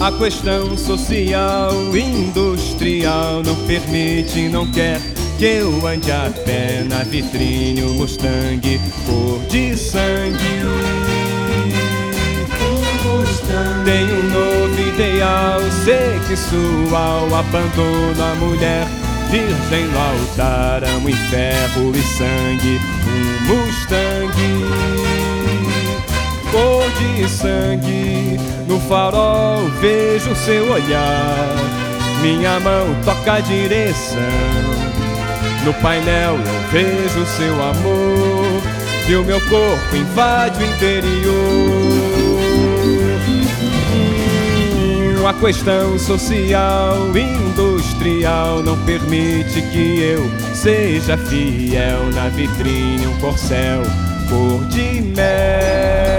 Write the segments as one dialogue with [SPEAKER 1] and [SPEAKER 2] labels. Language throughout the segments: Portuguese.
[SPEAKER 1] A questão social, industrial não permite, não quer que eu ande a pé na vitrine o Mustang cor de sangue. Tenho um novo ideal sexual, abandono a mulher virgem no altar, amo em ferro e sangue, um Mustang cor de sangue. No farol vejo seu olhar, minha mão toca a direção. No painel eu vejo seu amor e o meu corpo invade o interior. A questão social, industrial não permite que eu seja fiel na vitrine um corcel cor de mel.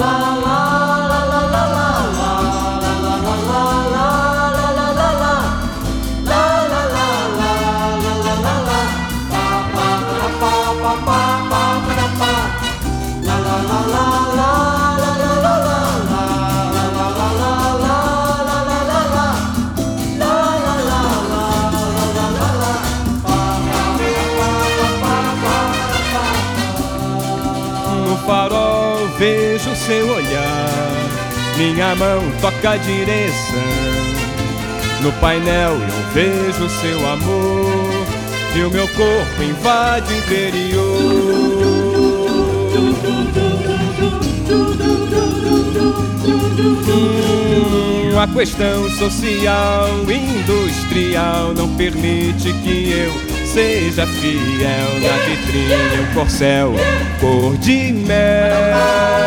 [SPEAKER 1] Farol vejo seu olhar, minha mão toca a direção. No painel eu vejo seu amor e o meu corpo invade o interior. Hum, a questão social, industrial não permite que eu Seja fiel na vitrine, um corcel cor de mel.